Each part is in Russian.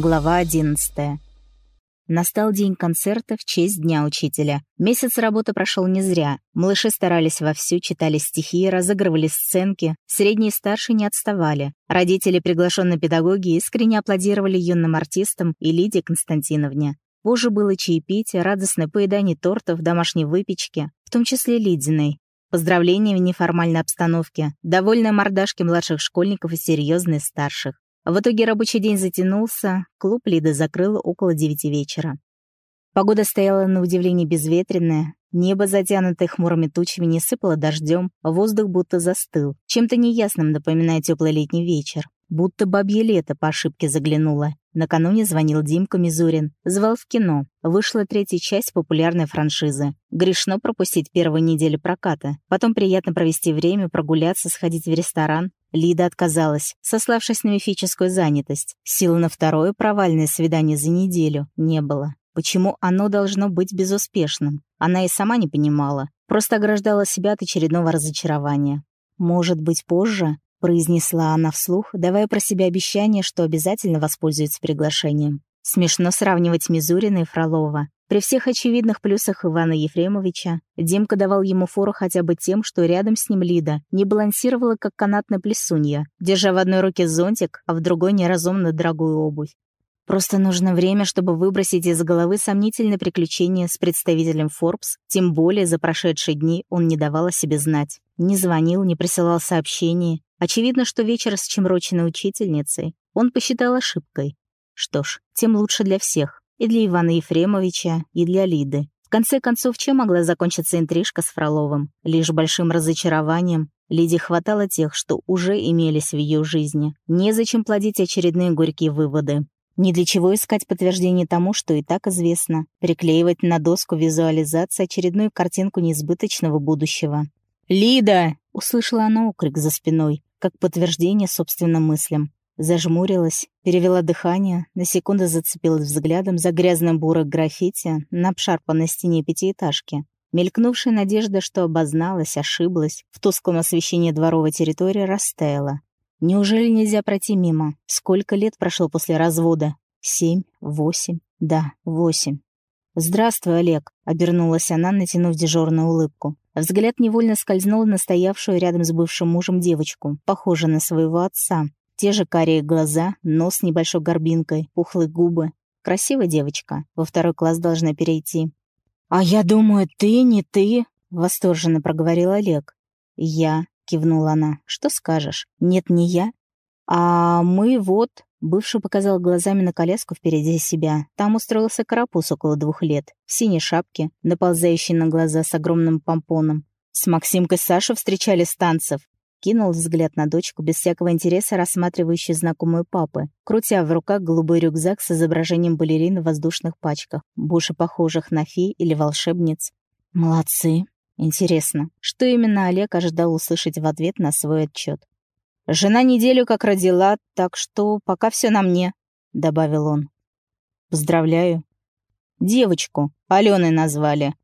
Глава 11. Настал день концерта в честь Дня Учителя. Месяц работы прошел не зря. Малыши старались вовсю, читали стихи, разыгрывали сценки. Средние и старшие не отставали. Родители, приглашенные педагоги, искренне аплодировали юным артистам и Лидии Константиновне. Позже было чаепитие, радостное поедание тортов, домашней выпечки, в том числе Лидиной. Поздравления в неформальной обстановке, довольные мордашки младших школьников и серьезные старших. В итоге рабочий день затянулся, клуб Лида закрыл около девяти вечера. Погода стояла на удивление безветренная, небо, затянутое хмурыми тучами, не сыпало дождем, воздух будто застыл, чем-то неясным напоминая теплый летний вечер. Будто бабье лето по ошибке заглянуло. Накануне звонил Димка Мизурин. Звал в кино. Вышла третья часть популярной франшизы. Грешно пропустить первую неделю проката. Потом приятно провести время, прогуляться, сходить в ресторан. Лида отказалась, сославшись на мифическую занятость. Сил на второе провальное свидание за неделю не было. Почему оно должно быть безуспешным? Она и сама не понимала. Просто ограждала себя от очередного разочарования. «Может быть, позже?» — произнесла она вслух, давая про себя обещание, что обязательно воспользуется приглашением. Смешно сравнивать Мизурина и Фролова. При всех очевидных плюсах Ивана Ефремовича Димка давал ему фору хотя бы тем, что рядом с ним Лида не балансировала, как канатная плесунья, держа в одной руке зонтик, а в другой неразумно дорогую обувь. Просто нужно время, чтобы выбросить из головы сомнительные приключения с представителем Forbes, тем более за прошедшие дни он не давал о себе знать. Не звонил, не присылал сообщений. Очевидно, что вечер с чемроченной учительницей он посчитал ошибкой. Что ж, тем лучше для всех. И для Ивана Ефремовича, и для Лиды. В конце концов, чем могла закончиться интрижка с Фроловым? Лишь большим разочарованием. Лиде хватало тех, что уже имелись в ее жизни. Незачем плодить очередные горькие выводы. Ни для чего искать подтверждение тому, что и так известно. Приклеивать на доску визуализации очередную картинку несбыточного будущего. «Лида!» — услышала она окрик за спиной, как подтверждение собственным мыслям. Зажмурилась, перевела дыхание, на секунду зацепилась взглядом за грязным бурой граффити на обшарпанной стене пятиэтажки. Мелькнувшая надежда, что обозналась, ошиблась, в тусклом освещении дворовой территории растаяла. Неужели нельзя пройти мимо? Сколько лет прошло после развода? Семь? Восемь? Да, восемь. «Здравствуй, Олег», — обернулась она, натянув дежурную улыбку. Взгляд невольно скользнул на стоявшую рядом с бывшим мужем девочку, похожую на своего отца, те же карие глаза, нос с небольшой горбинкой, пухлые губы. Красивая девочка. Во второй класс должна перейти. «А я думаю, ты не ты», — восторженно проговорил Олег. «Я», — кивнула она. «Что скажешь? Нет, не я. А мы вот...» Бывший показал глазами на коляску впереди себя. Там устроился карапуз около двух лет, в синей шапке, наползающей на глаза с огромным помпоном. С Максимкой Сашу встречали с танцев. Кинул взгляд на дочку, без всякого интереса рассматривающей знакомую папы, крутя в руках голубой рюкзак с изображением балерин в воздушных пачках, больше похожих на фей или волшебниц. «Молодцы!» Интересно, что именно Олег ожидал услышать в ответ на свой отчет? «Жена неделю как родила, так что пока все на мне», — добавил он. «Поздравляю». «Девочку Аленой назвали».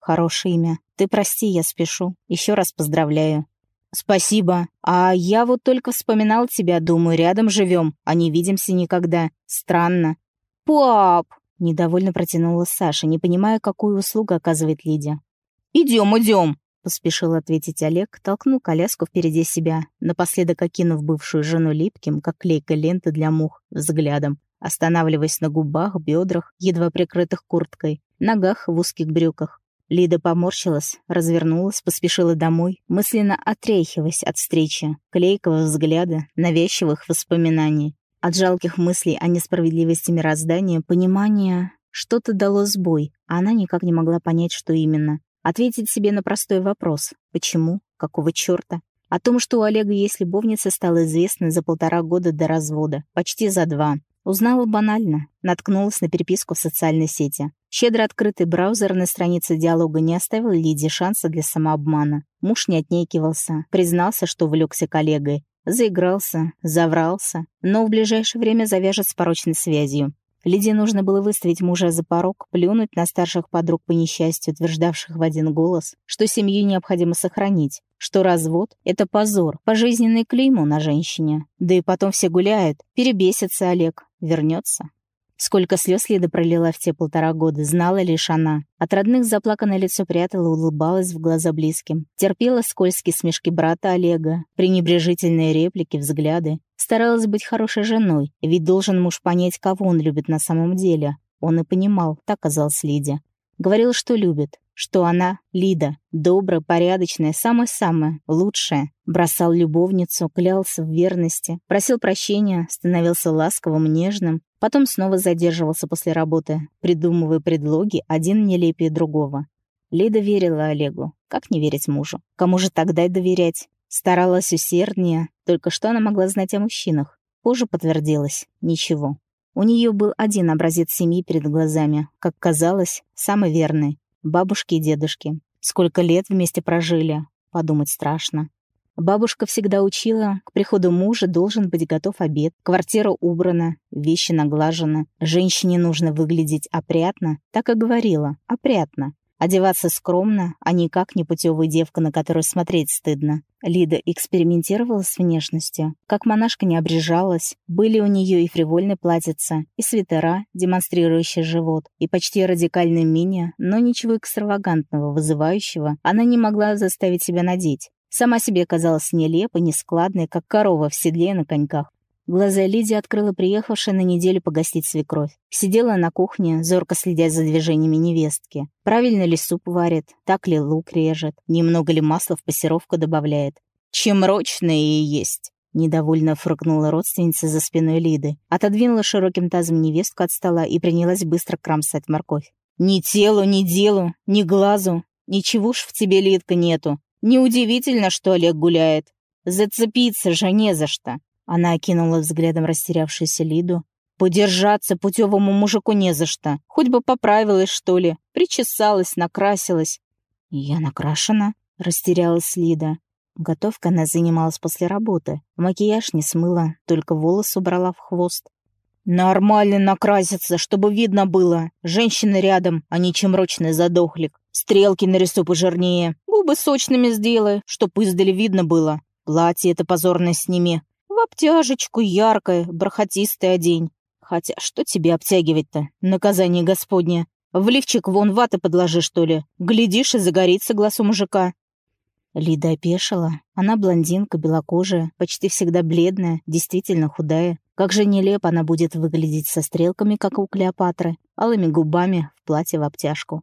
«Хорошее имя. Ты прости, я спешу. Еще раз поздравляю». «Спасибо. А я вот только вспоминал тебя, думаю, рядом живем, а не видимся никогда. Странно». «Пап!» — недовольно протянула Саша, не понимая, какую услугу оказывает Лидия. «Идем, идем!» — поспешил ответить Олег, толкнул коляску впереди себя, напоследок окинув бывшую жену липким, как клейка ленты для мух, взглядом, останавливаясь на губах, бедрах, едва прикрытых курткой, ногах в узких брюках. Лида поморщилась, развернулась, поспешила домой, мысленно отряхиваясь от встречи, клейкого взгляда, навязчивых воспоминаний. От жалких мыслей о несправедливости мироздания, понимания, что-то дало сбой, а она никак не могла понять, что именно. Ответить себе на простой вопрос «Почему? Какого чёрта?» О том, что у Олега есть любовница, стало известно за полтора года до развода, почти за два. Узнала банально, наткнулась на переписку в социальной сети. Щедро открытый браузер на странице диалога не оставил Лиде шанса для самообмана. Муж не отнекивался, признался, что увлекся коллегой. Заигрался, заврался, но в ближайшее время завяжет с порочной связью. Лиде нужно было выставить мужа за порог, плюнуть на старших подруг по несчастью, утверждавших в один голос, что семью необходимо сохранить, что развод — это позор, пожизненный клеймо на женщине. Да и потом все гуляют, перебесится Олег, вернется. Сколько слез Лида пролила в те полтора года, знала лишь она. От родных заплаканное лицо прятала, улыбалась в глаза близким. Терпела скользкие смешки брата Олега, пренебрежительные реплики, взгляды. Старалась быть хорошей женой, ведь должен муж понять, кого он любит на самом деле. Он и понимал, так казалось Лиде. Говорил, что любит, что она, Лида, добрая, порядочная, самая-самая, лучшая. Бросал любовницу, клялся в верности, просил прощения, становился ласковым, нежным, потом снова задерживался после работы, придумывая предлоги, один нелепее другого. Лида верила Олегу. Как не верить мужу? Кому же тогда доверять? Старалась усерднее, только что она могла знать о мужчинах. Позже подтвердилось — ничего. У нее был один образец семьи перед глазами, как казалось, самый верный бабушки и дедушки. Сколько лет вместе прожили, подумать страшно. Бабушка всегда учила, к приходу мужа должен быть готов обед, квартира убрана, вещи наглажены, женщине нужно выглядеть опрятно, так и говорила, опрятно. Одеваться скромно, а никак не путевая девка, на которую смотреть стыдно. Лида экспериментировала с внешностью. Как монашка не обрежалась, были у нее и фривольные платьица, и свитера, демонстрирующие живот, и почти радикальные мини, но ничего экстравагантного, вызывающего она не могла заставить себя надеть. Сама себе казалась нелепой, нескладной, как корова в седле на коньках. Глаза Лидии открыла приехавшая на неделю погостить свекровь. Сидела на кухне, зорко следя за движениями невестки. Правильно ли суп варит, так ли лук режет, немного ли масла в пассировку добавляет. Чем рочное и есть. Недовольно фыркнула родственница за спиной Лиды, отодвинула широким тазом невестку от стола и принялась быстро крамсать морковь. «Ни телу, ни делу, ни глазу. Ничего ж в тебе, Лидка, нету. Неудивительно, что Олег гуляет. Зацепиться же не за что. Она окинула взглядом растерявшуюся Лиду. «Подержаться путевому мужику не за что. Хоть бы поправилась, что ли. Причесалась, накрасилась». «Я накрашена?» — растерялась Лида. Готовка она занималась после работы. Макияж не смыла, только волос убрала в хвост. «Нормально накраситься, чтобы видно было. Женщина рядом, а не чемрочный задохлик. Стрелки нарисуй пожирнее. Губы сочными сделай, чтоб издали видно было. Платье это позорное сними. Обтяжечку яркое, бархатистый одень. Хотя что тебе обтягивать-то, наказание господне? В лифчик вон ваты подложи, что ли. Глядишь, и загорится глаз у мужика. Лида опешила. Она блондинка, белокожая, почти всегда бледная, действительно худая. Как же нелепо она будет выглядеть со стрелками, как у Клеопатры, алыми губами, в платье в обтяжку.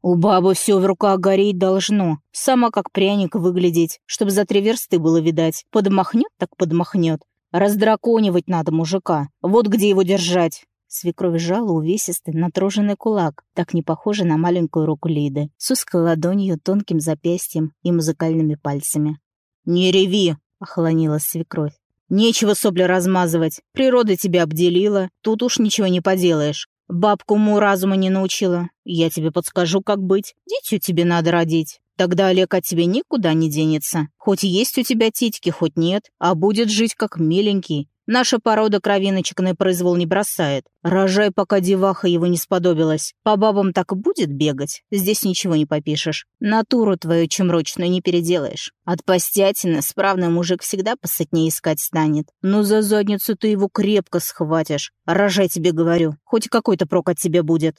У бабы все в руках гореть должно. Сама как пряник выглядеть, чтобы за три версты было видать. Подмахнет так подмахнет. Раздраконивать надо мужика. Вот где его держать. Свекровь сжала увесистый, натруженный кулак, так не похожий на маленькую руку Лиды, с узкой ладонью, тонким запястьем и музыкальными пальцами. «Не реви!» — охолонилась свекровь. «Нечего сопли размазывать. Природа тебя обделила. Тут уж ничего не поделаешь. Бабку му разума не научила. Я тебе подскажу, как быть. Дитю тебе надо родить. Тогда Олег от тебя никуда не денется. Хоть есть у тебя титьки, хоть нет, а будет жить как миленький. Наша порода кровиночек на произвол не бросает. Рожай, пока деваха его не сподобилась. По бабам так и будет бегать. Здесь ничего не попишешь. Натуру твою чемрочную не переделаешь. От постятины справный мужик всегда посытнее искать станет. Но за задницу ты его крепко схватишь. Рожай тебе говорю. Хоть какой-то прок от тебя будет.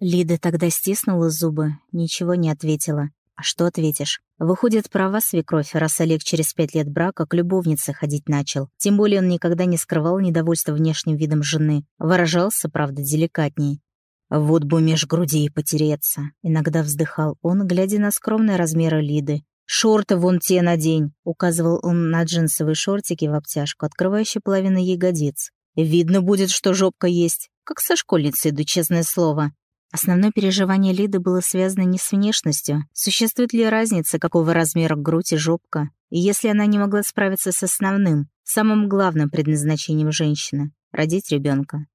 Лида тогда стиснула зубы, ничего не ответила. А что ответишь? Выходит, права свекровь, раз Олег через пять лет брака к любовнице ходить начал. Тем более он никогда не скрывал недовольства внешним видом жены. Выражался, правда, деликатней. Вот бы меж грудей потереться. Иногда вздыхал он, глядя на скромные размеры Лиды. «Шорты вон те надень», — указывал он на джинсовые шортики в обтяжку, открывающие половину ягодиц. «Видно будет, что жопка есть. Как со школьницей, иду, честное слово. Основное переживание Лиды было связано не с внешностью. Существует ли разница, какого размера грудь и жопка? И если она не могла справиться с основным, самым главным предназначением женщины — родить ребенка.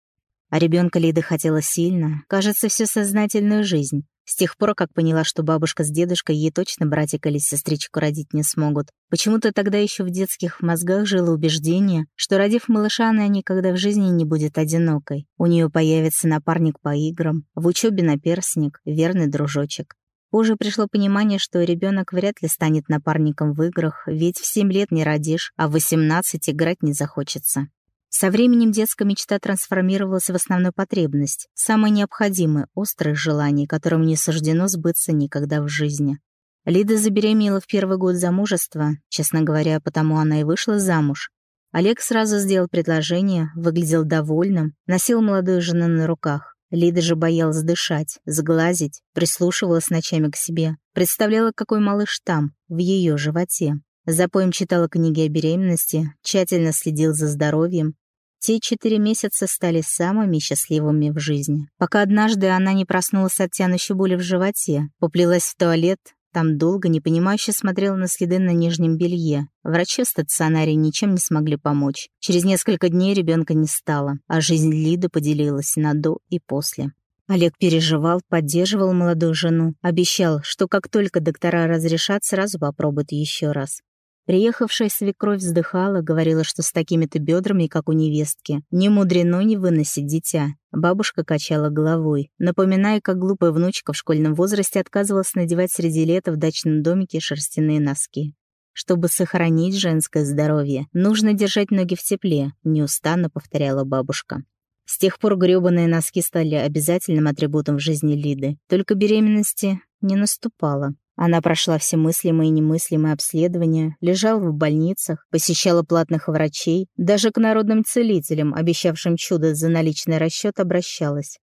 А ребенка Лида хотела сильно, кажется, всю сознательную жизнь. С тех пор, как поняла, что бабушка с дедушкой ей точно братика или сестричку родить не смогут, почему-то тогда еще в детских мозгах жило убеждение, что, родив малыша, она никогда в жизни не будет одинокой. У нее появится напарник по играм, в учебе наперсник, верный дружочек. Позже пришло понимание, что ребенок вряд ли станет напарником в играх, ведь в 7 лет не родишь, а в 18 играть не захочется. Со временем детская мечта трансформировалась в основную потребность, самое необходимое, острое желание, которому не суждено сбыться никогда в жизни. Лида забеременела в первый год замужества, честно говоря, потому она и вышла замуж. Олег сразу сделал предложение, выглядел довольным, носил молодую жену на руках. Лида же боялась дышать, сглазить, прислушивалась ночами к себе, представляла, какой малыш там, в ее животе. Запоем читала книги о беременности, тщательно следил за здоровьем. Те четыре месяца стали самыми счастливыми в жизни. Пока однажды она не проснулась от тянущей боли в животе, поплелась в туалет, там долго, непонимающе смотрела на следы на нижнем белье. Врачи в стационаре ничем не смогли помочь. Через несколько дней ребенка не стало, а жизнь Лиды поделилась на до и после. Олег переживал, поддерживал молодую жену, обещал, что как только доктора разрешат, сразу попробует еще раз. Приехавшая свекровь вздыхала, говорила, что с такими-то бедрами, как у невестки, не мудрено не выносить дитя. Бабушка качала головой, напоминая, как глупая внучка в школьном возрасте отказывалась надевать среди лета в дачном домике шерстяные носки. Чтобы сохранить женское здоровье, нужно держать ноги в тепле, неустанно повторяла бабушка. С тех пор грёбаные носки стали обязательным атрибутом в жизни Лиды. Только беременности не наступало. Она прошла все мыслимые и немыслимые обследования, лежала в больницах, посещала платных врачей, даже к народным целителям, обещавшим чудо за наличный расчет, обращалась.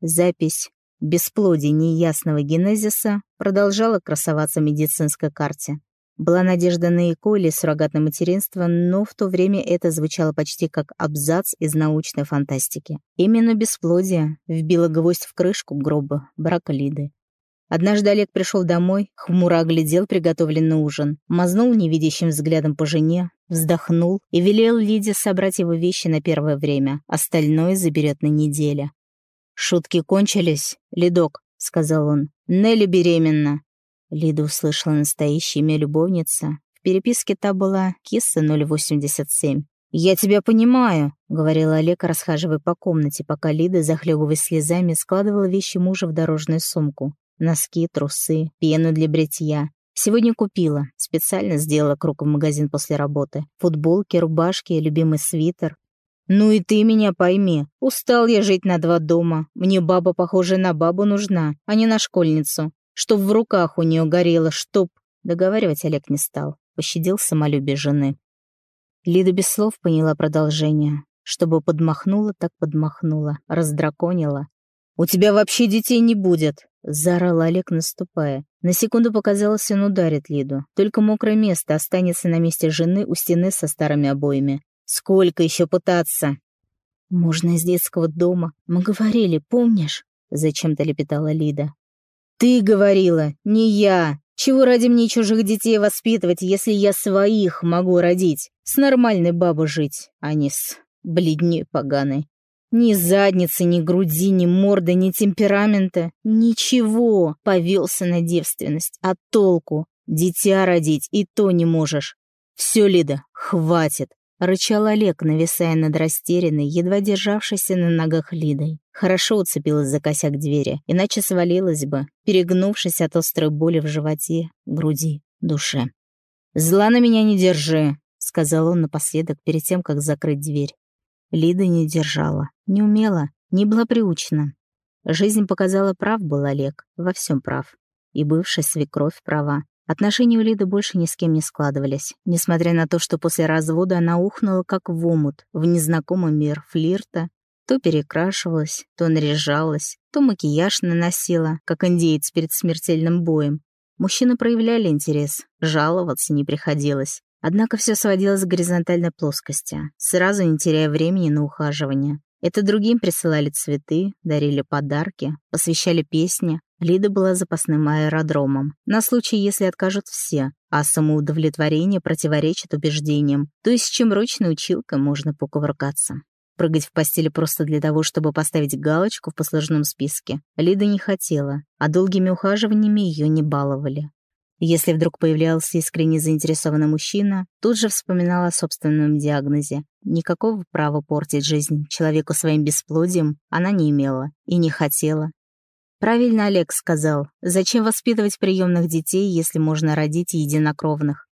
Запись бесплодия неясного генезиса продолжала красоваться в медицинской карте. Была надежда на ЭКО или суррогатное материнство, но в то время это звучало почти как абзац из научной фантастики. Именно бесплодие вбило гвоздь в крышку гроба брака Лиды. Однажды Олег пришел домой, хмуро оглядел приготовленный ужин, мазнул невидящим взглядом по жене, вздохнул и велел Лиде собрать его вещи на первое время, остальное заберет на неделю. «Шутки кончились, Лидок», — сказал он. «Нелли беременна». Лида услышала настоящее имя любовницы. В переписке та была Киса 087. «Я тебя понимаю», — говорил Олег, расхаживая по комнате, пока Лида, захлебываясь слезами, складывала вещи мужа в дорожную сумку. Носки, трусы, пену для бритья. Сегодня купила. Специально сделала круг в магазин после работы. Футболки, рубашки, любимый свитер. «Ну и ты меня пойми. Устал я жить на два дома. Мне баба, похожая на бабу, нужна, а не на школьницу. Чтоб в руках у нее горело, чтоб...» Договаривать Олег не стал. Пощадил самолюбие жены. Лида без слов поняла продолжение. Чтобы подмахнула, так подмахнула. Раздраконила. «У тебя вообще детей не будет!» — заорал Олег, наступая. На секунду показалось, он ударит Лиду. Только мокрое место останется на месте жены у стены со старыми обоями. «Сколько еще пытаться?» «Можно из детского дома. Мы говорили, помнишь?» — зачем-то лепетала Лида. «Ты говорила, не я. Чего ради мне чужих детей воспитывать, если я своих могу родить? С нормальной бабой жить, а не с бледней поганой. Ни задницы, ни груди, ни морды, ни темперамента. Ничего. Повелся на девственность. А толку? Дитя родить и то не можешь. Все, Лида, хватит. Рычал Олег, нависая над растерянной, едва державшейся на ногах Лидой. Хорошо уцепилась за косяк двери, иначе свалилась бы, перегнувшись от острой боли в животе, груди, душе. «Зла на меня не держи», — сказал он напоследок перед тем, как закрыть дверь. Лида не держала, не умела, не была приучена. Жизнь показала, прав был Олег, во всем прав. И бывшая свекровь права. Отношения у Лиды больше ни с кем не складывались, несмотря на то, что после развода она ухнула как в омут, в незнакомый мир флирта. То перекрашивалась, то наряжалась, то макияж наносила, как индеец перед смертельным боем. Мужчины проявляли интерес, жаловаться не приходилось. Однако все сводилось к горизонтальной плоскости, сразу не теряя времени на ухаживание. Это другим присылали цветы, дарили подарки, посвящали песни. Лида была запасным аэродромом, на случай, если откажут все, а самоудовлетворение противоречит убеждениям, то есть с чем ручной училкой можно покувыркаться. Прыгать в постели просто для того, чтобы поставить галочку в послужном списке, Лида не хотела, а долгими ухаживаниями ее не баловали. Если вдруг появлялся искренне заинтересованный мужчина, тут же вспоминала о собственном диагнозе. Никакого права портить жизнь человеку своим бесплодием она не имела и не хотела. Правильно Олег сказал, зачем воспитывать приемных детей, если можно родить единокровных?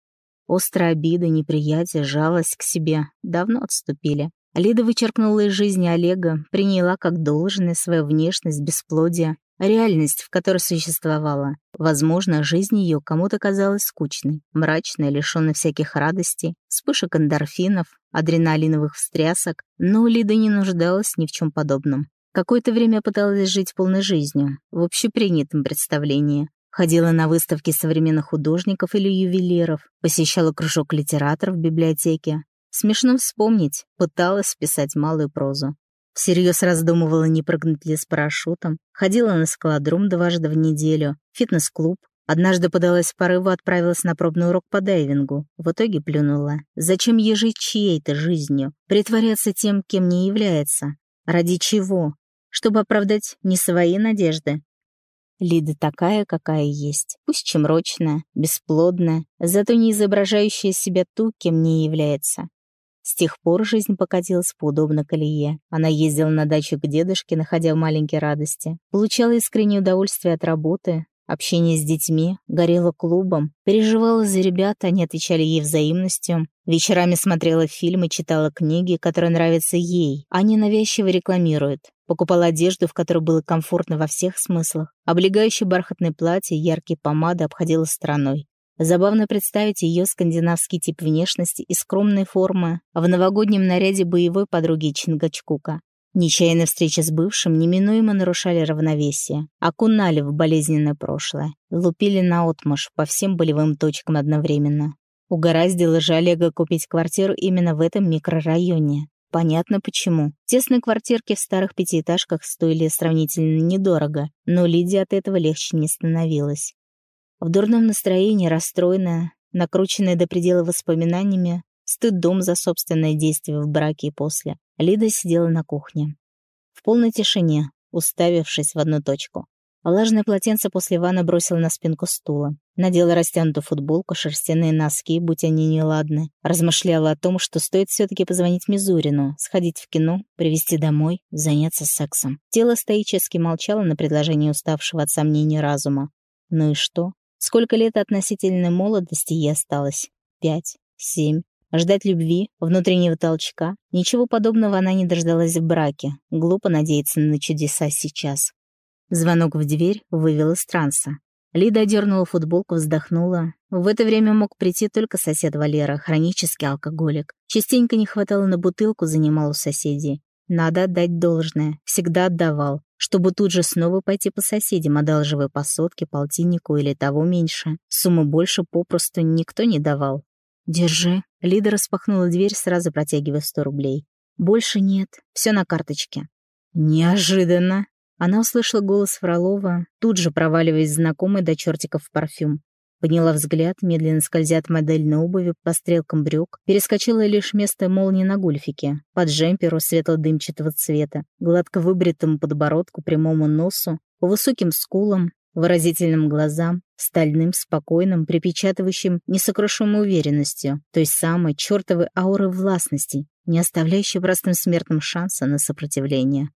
Острая обида, неприятие, жалость к себе давно отступили. Лида вычеркнула из жизни Олега, приняла как должное свою внешность, бесплодие, реальность, в которой существовала. Возможно, жизнь ее кому-то казалась скучной, мрачной, лишенной всяких радостей, вспышек эндорфинов, адреналиновых встрясок, но Лида не нуждалась ни в чем подобном. Какое-то время пыталась жить полной жизнью, в общепринятом представлении. Ходила на выставки современных художников или ювелиров, посещала кружок литераторов в библиотеке. Смешно вспомнить, пыталась писать малую прозу. Всерьез раздумывала, не прыгнуть ли с парашютом. Ходила на скалодром дважды в неделю, фитнес-клуб. Однажды подалась в порыву, отправилась на пробный урок по дайвингу. В итоге плюнула. Зачем ей жить чьей-то жизнью? Притворяться тем, кем не является? Ради чего? Чтобы оправдать не свои надежды. Лида такая, какая есть, пусть чемрочная, бесплодная, зато не изображающая себя ту, кем не является. С тех пор жизнь покатилась по удобной колее. Она ездила на дачу к дедушке, находя маленькие радости. Получала искреннее удовольствие от работы, общения с детьми, горела клубом, переживала за ребят, они отвечали ей взаимностью. Вечерами смотрела фильмы, читала книги, которые нравятся ей, а не навязчиво рекламируют. Покупала одежду, в которой было комфортно во всех смыслах. Облегающее бархатное платье, яркие помады обходила стороной. Забавно представить ее скандинавский тип внешности и скромной формы в новогоднем наряде боевой подруги Чингачкука. Нечаянная встреча с бывшим неминуемо нарушали равновесие, окунали в болезненное прошлое, лупили наотмашь по всем болевым точкам одновременно. Угораздило же Олега купить квартиру именно в этом микрорайоне. Понятно почему. Тесные квартирки в старых пятиэтажках стоили сравнительно недорого, но Лидия от этого легче не становилась. В дурном настроении, расстроенная, накрученная до предела воспоминаниями, стыд дом за собственное действие в браке и после, Лида сидела на кухне. В полной тишине, уставившись в одну точку. Влажное полотенце после ванны бросила на спинку стула. Надела растянутую футболку, шерстяные носки, будь они неладны. Размышляла о том, что стоит все таки позвонить Мизурину, сходить в кино, привезти домой, заняться сексом. Тело стоически молчало на предложение уставшего от сомнений разума. Ну и что? Сколько лет относительной молодости ей осталось? Пять? Семь? Ждать любви, внутреннего толчка? Ничего подобного она не дождалась в браке. Глупо надеяться на чудеса сейчас. Звонок в дверь вывел из транса. Лида дернула футболку, вздохнула. В это время мог прийти только сосед Валера, хронический алкоголик. Частенько не хватало на бутылку, занимал у соседей. Надо отдать должное, всегда отдавал чтобы тут же снова пойти по соседям, одалживая по сотке, полтиннику или того меньше. Суммы больше попросту никто не давал. «Держи». Лида распахнула дверь, сразу протягивая сто рублей. «Больше нет. Все на карточке». «Неожиданно!» Она услышала голос Фролова, тут же проваливаясь знакомый до чертиков парфюм. Подняла взгляд, медленно скользя от модельной обуви по стрелкам брюк, перескочила лишь место молнии на гульфике, под джемперу светло-дымчатого цвета, гладко выбритому подбородку, прямому носу, по высоким скулам, выразительным глазам, стальным, спокойным, припечатывающим несокрушимой уверенностью, той самой чертовой ауры властности, не оставляющей простым смертным шанса на сопротивление.